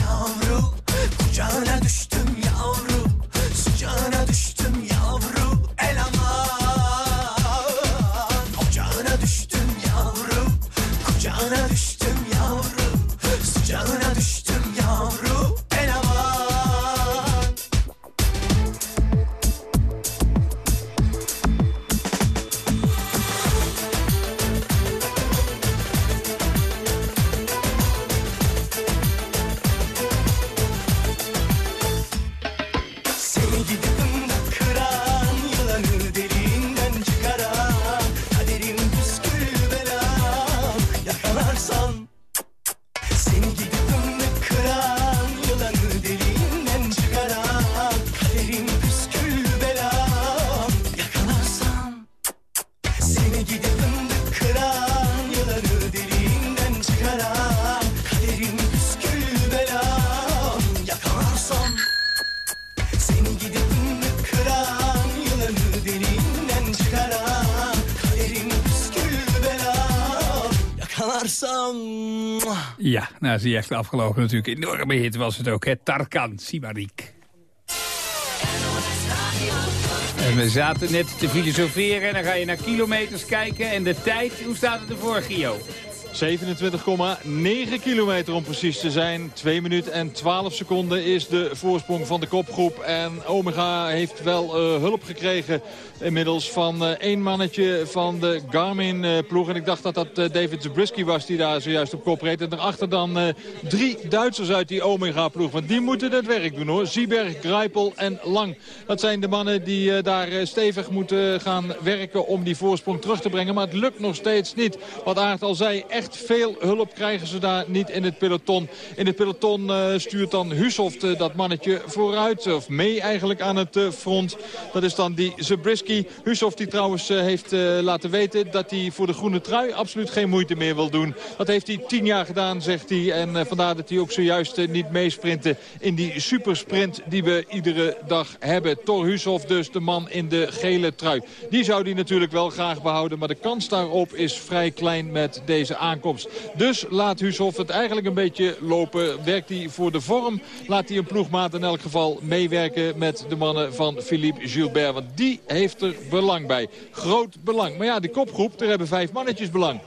nou echt de afgelopen natuurlijk enorme hit was het ook, hè? Tarkan Simarik. En we zaten net te filosoferen en dan ga je naar kilometers kijken. En de tijd, hoe staat het ervoor, Gio? 27,9 kilometer om precies te zijn. 2 minuten en 12 seconden is de voorsprong van de kopgroep. En Omega heeft wel eh, hulp gekregen inmiddels van eh, één mannetje van de Garmin-ploeg. en ik dacht dat dat eh, David Zabriskie was die daar zojuist op kop reed. En daarachter dan eh, drie Duitsers uit die Omega-ploeg. Want die moeten het werk doen hoor. Zieberg, Greipel en Lang. Dat zijn de mannen die eh, daar eh, stevig moeten gaan werken om die voorsprong terug te brengen. Maar het lukt nog steeds niet. Wat Aert al zei, echt veel hulp krijgen ze daar niet in het peloton. In het peloton eh, stuurt dan Husoft eh, dat mannetje vooruit. Of mee eigenlijk aan het eh, front. Dat is dan die Zabriskie. Husoft die trouwens heeft laten weten dat hij voor de groene trui absoluut geen moeite meer wil doen. Dat heeft hij tien jaar gedaan, zegt hij. En vandaar dat hij ook zojuist niet meesprintte in die supersprint die we iedere dag hebben. Thor Husoft dus, de man in de gele trui. Die zou hij natuurlijk wel graag behouden. Maar de kans daarop is vrij klein met deze aankomst Dus laat Huushoff het eigenlijk een beetje lopen. Werkt hij voor de vorm, laat hij een ploegmaat in elk geval meewerken met de mannen van Philippe Gilbert. Want die heeft er belang bij. Groot belang. Maar ja, de kopgroep, daar hebben vijf mannetjes belang.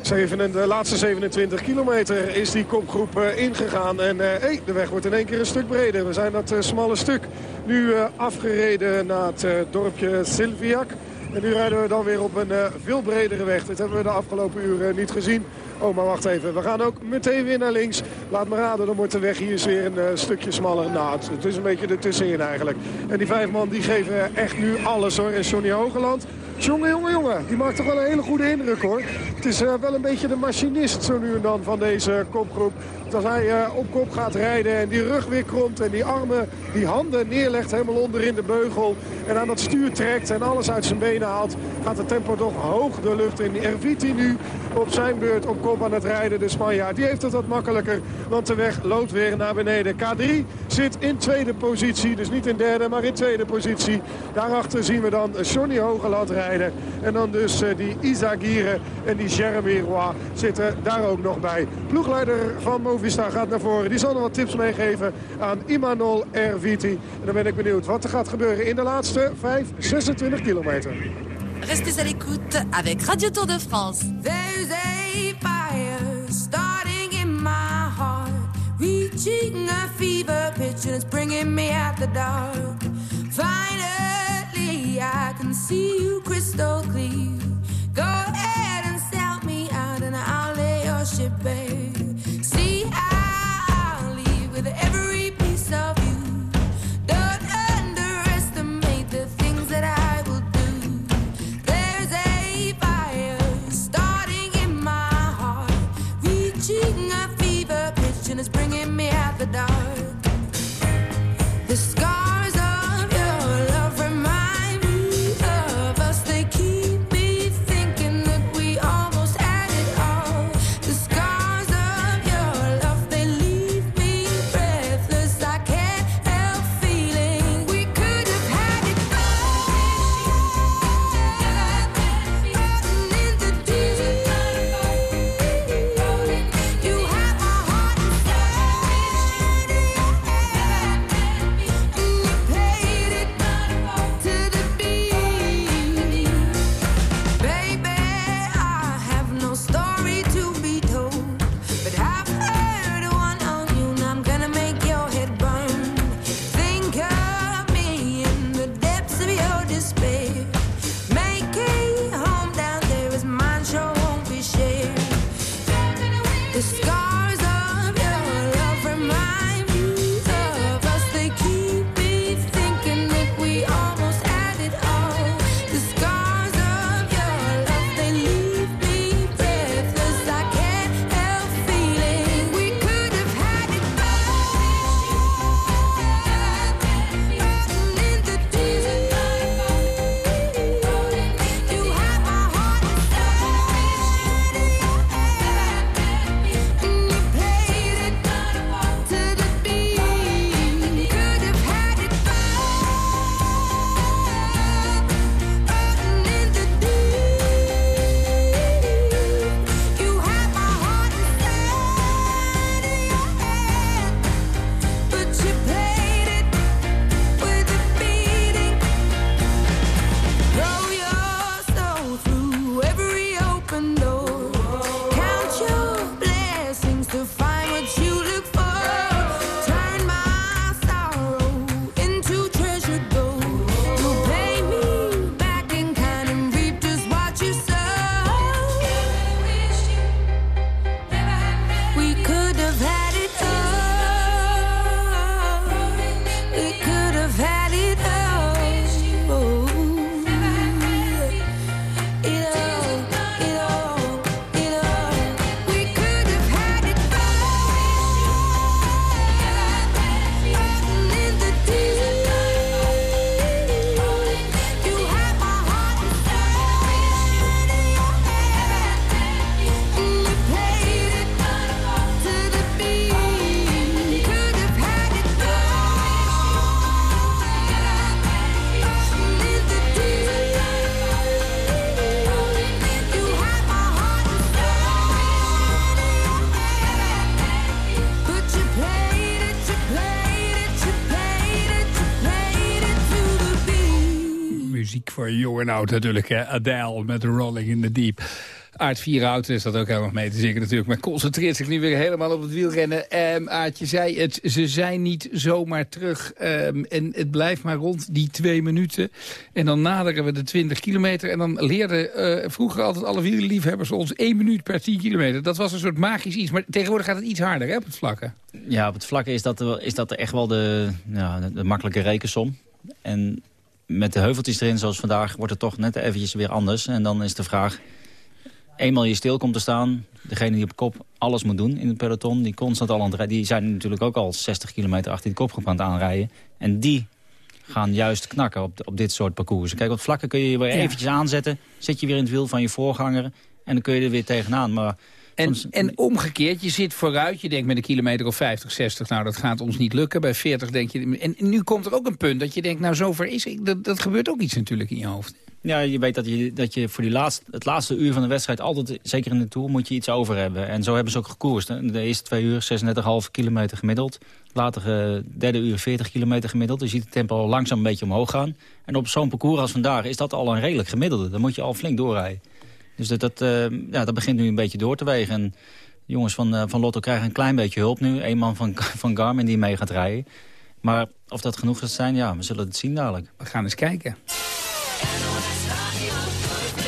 Zeven, de laatste 27 kilometer is die kopgroep uh, ingegaan. En uh, hey, de weg wordt in één keer een stuk breder. We zijn dat uh, smalle stuk nu afgereden naar het dorpje Silviac. En nu rijden we dan weer op een veel bredere weg. Dit hebben we de afgelopen uren niet gezien. Oh, maar wacht even. We gaan ook meteen weer naar links. Laat me raden, dan wordt de weg hier weer een stukje smaller. Nou, het, is een beetje ertussenin eigenlijk. En die vijf man die geven echt nu alles hoor. En Johnny Hogeland Jongen, jongen, jongen. Die maakt toch wel een hele goede indruk hoor. Het is wel een beetje de machinist zo nu en dan van deze kopgroep als hij uh, op kop gaat rijden en die rug weer kromt en die armen, die handen neerlegt helemaal onder in de beugel. En aan dat stuur trekt en alles uit zijn benen haalt, gaat het tempo toch hoog de lucht in. Erviti nu op zijn beurt op kop aan het rijden. De Spanjaard die heeft het wat makkelijker, want de weg loopt weer naar beneden. K3 zit in tweede positie, dus niet in derde, maar in tweede positie. Daarachter zien we dan Johnny Hogeland rijden. En dan dus uh, die Isagire en die Jeremy Roy zitten daar ook nog bij. Ploegleider van Movistar Movistar gaat naar voren. Die zal nog wat tips meegeven aan Imanol Erviti. En dan ben ik benieuwd wat er gaat gebeuren in de laatste 5, 26 kilometer. Restez à l'écoute avec Radio Tour de France. There's a fire starting in my heart. Reaching a fever pitch and it's bringing me out the dark. Finally I can see you crystal clear. Go ahead and sell me out and I'll lay your ship bare. the dark. Voor jong en oud natuurlijk. Hè? Adele met Rolling in the Deep. Aard Vierhouten is dat ook helemaal mee te zingen natuurlijk. Maar concentreert zich nu weer helemaal op het wielrennen. Um, Aardje zei het, ze zijn niet zomaar terug. Um, en het blijft maar rond die twee minuten. En dan naderen we de 20 kilometer. En dan leerden uh, vroeger altijd alle wielerliefhebbers ons één minuut per 10 kilometer. Dat was een soort magisch iets. Maar tegenwoordig gaat het iets harder hè, op het vlakke. Ja, op het vlakke is dat, is dat echt wel de, ja, de makkelijke rekensom. En met de heuveltjes erin, zoals vandaag, wordt het toch net eventjes weer anders. En dan is de vraag, eenmaal je stil komt te staan... degene die op kop alles moet doen in het peloton... die constant al aan het rijden... die zijn natuurlijk ook al 60 kilometer achter die kopgroep aan het aanrijden. En die gaan juist knakken op, op dit soort parcours. Kijk, op vlakken kun je je weer eventjes aanzetten... zit je weer in het wiel van je voorganger... en dan kun je er weer tegenaan. Maar en, en omgekeerd, je zit vooruit, je denkt met een kilometer of 50, 60... nou, dat gaat ons niet lukken. Bij 40 denk je... En nu komt er ook een punt dat je denkt, nou, zover is ik. Dat, dat gebeurt ook iets natuurlijk in je hoofd. Ja, je weet dat je, dat je voor die laatste, het laatste uur van de wedstrijd... altijd, zeker in de Tour, moet je iets over hebben. En zo hebben ze ook gekoerst. De eerste twee uur 36,5 kilometer gemiddeld. Later uh, derde uur 40 kilometer gemiddeld. Dus je ziet het tempo al langzaam een beetje omhoog gaan. En op zo'n parcours als vandaag is dat al een redelijk gemiddelde. Dan moet je al flink doorrijden. Dus dat, dat, uh, ja, dat begint nu een beetje door te wegen. En de jongens van, uh, van Lotto krijgen een klein beetje hulp nu. Een man van, [laughs] van Garmin die mee gaat rijden. Maar of dat genoeg gaat zijn, ja, we zullen het zien dadelijk. We gaan eens kijken.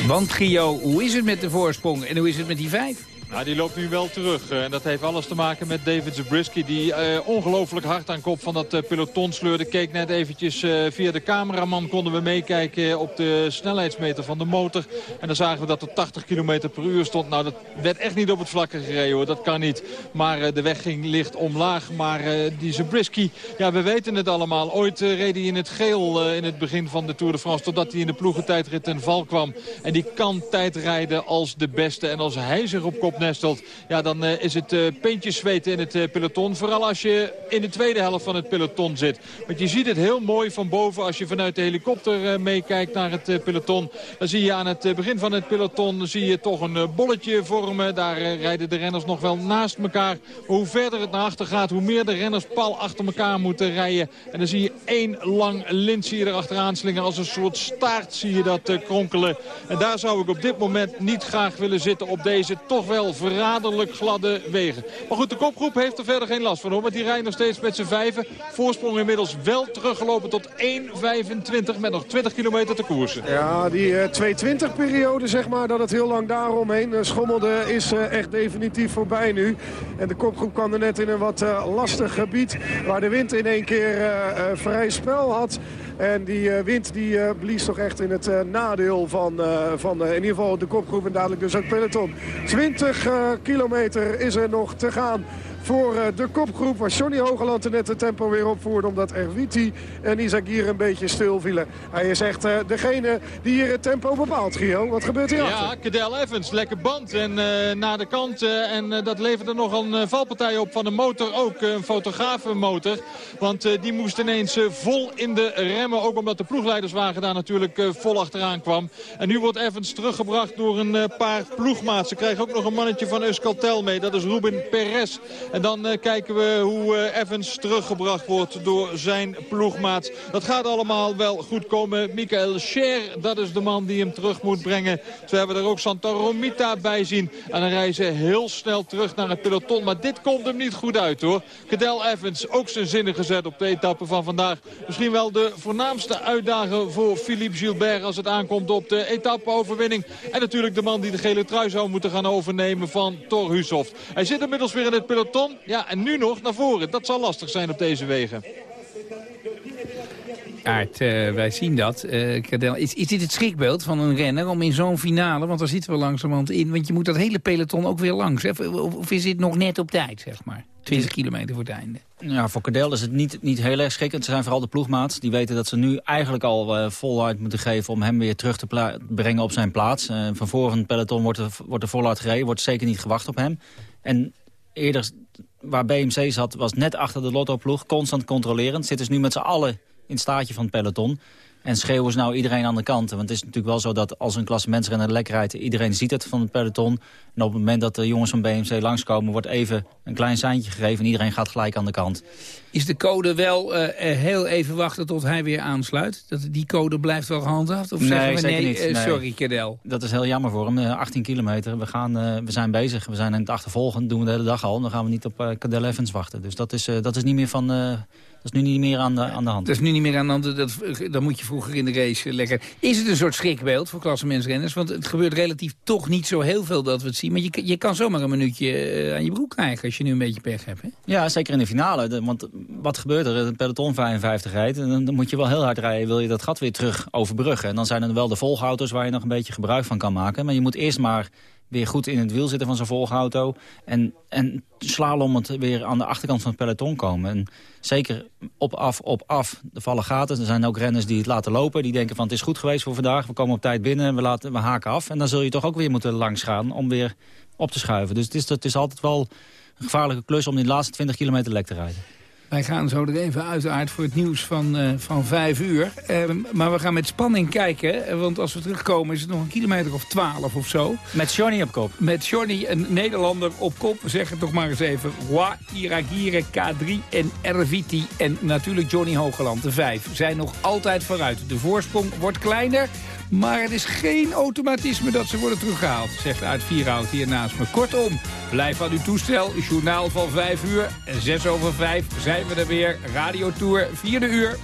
Want Gio, hoe is het met de voorsprong en hoe is het met die vijf? Nou, die loopt nu wel terug. En dat heeft alles te maken met David Zabriskie. Die uh, ongelooflijk hard aan kop van dat uh, peloton sleurde. Keek net eventjes via de cameraman. Konden we meekijken op de snelheidsmeter van de motor. En dan zagen we dat er 80 km per uur stond. Nou, dat werd echt niet op het vlakke gereden hoor. Dat kan niet. Maar de weg ging licht omlaag. Maar die Zabriskie, ja, we weten het allemaal. Ooit reed hij in het geel in het begin van de Tour de France. Totdat hij in de ploegentijdrit ten val kwam. En die kan tijdrijden als de beste. En als hij zich op kop nestelt... ja, dan uh, is het uh, peentjes zweten in het uh, peloton. Vooral als je in de tweede helft van het peloton zit. Want je ziet het heel mooi van boven als je vanuit de helikopter meekijkt naar het peloton. Dan zie je aan het begin van het peloton zie je toch een bolletje vormen. Daar rijden de renners nog wel naast elkaar. Hoe verder het naar achter gaat, hoe meer de renners pal achter elkaar moeten rijden. En dan zie je één lang lint zie je erachteraan. Als een soort staart zie je dat kronkelen. En daar zou ik op dit moment niet graag willen zitten op deze toch wel verraderlijk gladde wegen. Maar goed, de kopgroep heeft er verder geen last van hoor. Want die rijdt nog steeds met z'n vijven. Voorsprong inmiddels wel teruggelopen tot 1.25 met nog 20 kilometer te koersen. Ja, die uh, 220-periode zeg maar, dat het heel lang daaromheen uh, schommelde, is uh, echt definitief voorbij nu. En de kopgroep kwam er net in een wat uh, lastig gebied waar de wind in één keer vrij spel had. En die uh, wind die uh, blies toch echt in het uh, nadeel van, van in ieder geval de kopgroep en dadelijk dus ook peloton. 20 kilometer is er nog te gaan voor de kopgroep. Waar Johnny Hogeland er net het tempo weer opvoerde. Omdat Erwiti en Isagir een beetje stil vielen. Hij is echt uh, degene die hier het tempo bepaalt, Gio. Wat gebeurt hier ja, Cadel Evans. Lekker band. En uh, naar de kant. En dat leverde nog een valpartij op van de motor. Ook een fotografenmotor. Want die moest ineens vol in de remmen. Ook omdat de ploegleiderswagen daar natuurlijk vol achteraan kwam. En nu wordt Evans teruggebracht door een paar ploegmaats. Ze krijgen ook nog een mannetje van Euskaltel mee. Dat is Ruben Perez. En dan uh, kijken we hoe uh, Evans teruggebracht wordt door zijn ploegmaat. Dat gaat allemaal wel goed komen. Michael Scher, dat is de man die hem terug moet brengen. We hebben er ook Santa Romita bij zien. En dan ze heel snel terug naar het peloton. Maar dit komt hem niet goed uit hoor. Cadel Evans, ook zijn zinnen gezet op de etappe van vandaag. Misschien wel de voornaamste uitdager voor Philippe Gilbert... als het aankomt op de etappe-overwinning. En natuurlijk de man die de gele trui zou moeten gaan overnemen van Thor Hushoff. Hij zit inmiddels weer in het peloton. Ja, en nu nog naar voren. Dat zal lastig zijn op deze wegen. Aard, uh, wij zien dat. Uh, is, is dit het schrikbeeld van een renner om in zo'n finale... want daar zitten we langzamerhand in... want je moet dat hele peloton ook weer langs. Hè? Of, of is dit nog net op tijd, zeg maar? 20 kilometer voor het einde. Ja, voor Cadel is het niet, niet heel erg schrikkend. Ze zijn vooral de ploegmaats. Die weten dat ze nu eigenlijk al uh, voluit moeten geven... om hem weer terug te brengen op zijn plaats. Uh, van voren het peloton wordt er, wordt er voluit gereden. Wordt zeker niet gewacht op hem. En eerder waar BMC zat, was net achter de Lotto-ploeg. Constant controlerend. Zitten ze nu met z'n allen in het staatje van het peloton. En schreeuwen ze nou iedereen aan de kant. Want het is natuurlijk wel zo dat als een klassementsrenner lekker rijdt... iedereen ziet het van het peloton. En op het moment dat de jongens van BMC langskomen... wordt even een klein seintje gegeven en iedereen gaat gelijk aan de kant. is de code wel eh, eh, heel even wachten tot hij weer aansluit? Dat, die code blijft wel gehandhaafd? Of nee, zeggen we zeker nee, niet. eh, Nee. sorry Kedel? Dat is heel jammer voor hem. Eh, 18 kilometer. We, gaan, we zijn bezig. We zijn aan het achtervolgen. Dat doen we de hele dag al. Dan gaan we niet op Cadel Evans wachten. Dus dat is, dat is, niet meer van, is nu niet meer aan de, aan de hand. Dat is nu niet meer aan de hand. Dat, dan moet je vroeger in de race lekker... Is het een soort schrikbeeld voor klassementsrenners? Want het gebeurt relatief toch niet zo heel veel dat we het zien. Maar je, je kan zomaar een minuutje uh, aan je broek krijgen als je nu een beetje pech hebt. Hè? Ja, zeker in de finale. De, want wat gebeurt er? Een peloton 55 rijdt. En dan, moet je wel heel hard rijden. Wil je dat gat weer terug overbruggen. En dan zijn er wel de volgauto's waar je nog een beetje gebruik van kan maken. Maar je moet eerst maar weer goed in het wiel zitten van zo'n volgauto. En, en het weer aan de achterkant van het peloton komen. En zeker op af, op af. Er vallen gaten. Er zijn ook renners die het laten lopen. Die denken van het is goed geweest voor vandaag. We komen op tijd binnen. We, laten, we haken af. En dan zul je toch ook weer moeten langs gaan om weer op te schuiven. Dus het is, het is altijd wel een gevaarlijke klus om die laatste 20 kilometer lek te rijden. Wij gaan zo er even uiteraard voor het nieuws van, uh, van vijf uur. Uh, maar we gaan met spanning kijken. Want als we terugkomen is het nog een kilometer of twaalf of zo. Met Johnny op kop. Met Johnny, een Nederlander op kop. We zeggen toch maar eens even. Wa, Iragire, K3 en Erviti. En natuurlijk Johnny Hogeland, de vijf. Zijn nog altijd vooruit. De voorsprong wordt kleiner. Maar het is geen automatisme dat ze worden teruggehaald, zegt uit Vierhout hier naast me. Kortom, blijf aan uw toestel. Journaal van 5 uur en 6 over 5 zijn we er weer. Radiotour, vierde uur.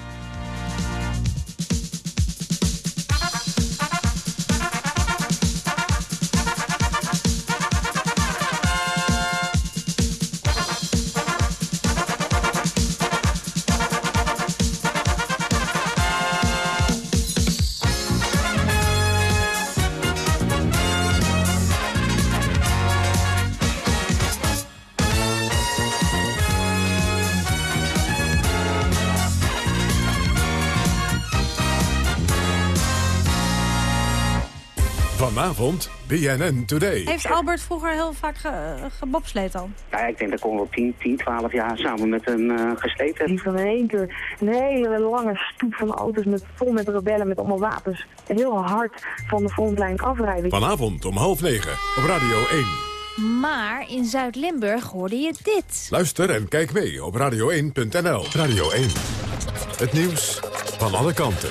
Vanavond BNN Today. Heeft Albert vroeger heel vaak ge gebobsleed al? Ja, ik denk dat ik al 10, 10, 12 jaar samen met hem uh, gesleten. Die van in één keer een hele lange stoep van auto's met, vol met rebellen met allemaal wapens. Heel hard van de frontlijn afrijden. Vanavond om half negen op Radio 1. Maar in Zuid-Limburg hoorde je dit. Luister en kijk mee op radio1.nl. Radio 1. Het nieuws van alle kanten.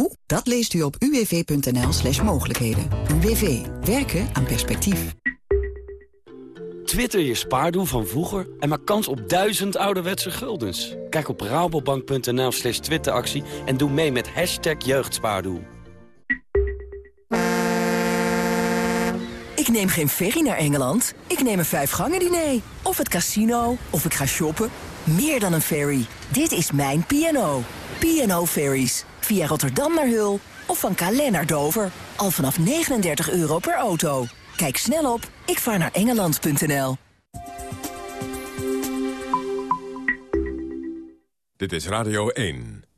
Hoe? Dat leest u op uwv.nl slash mogelijkheden. UWV. Werken aan perspectief. Twitter je spaardoel van vroeger en maak kans op duizend ouderwetse guldens. Kijk op rabobank.nl slash twitteractie en doe mee met hashtag jeugdspaardoel. Ik neem geen ferry naar Engeland. Ik neem een vijfgangen diner. Of het casino. Of ik ga shoppen. Meer dan een ferry. Dit is mijn P&O. P&O Ferries. Via Rotterdam naar Hul of van Calais naar Dover. Al vanaf 39 euro per auto. Kijk snel op ikvaarnaarengeland.nl. Dit is Radio 1.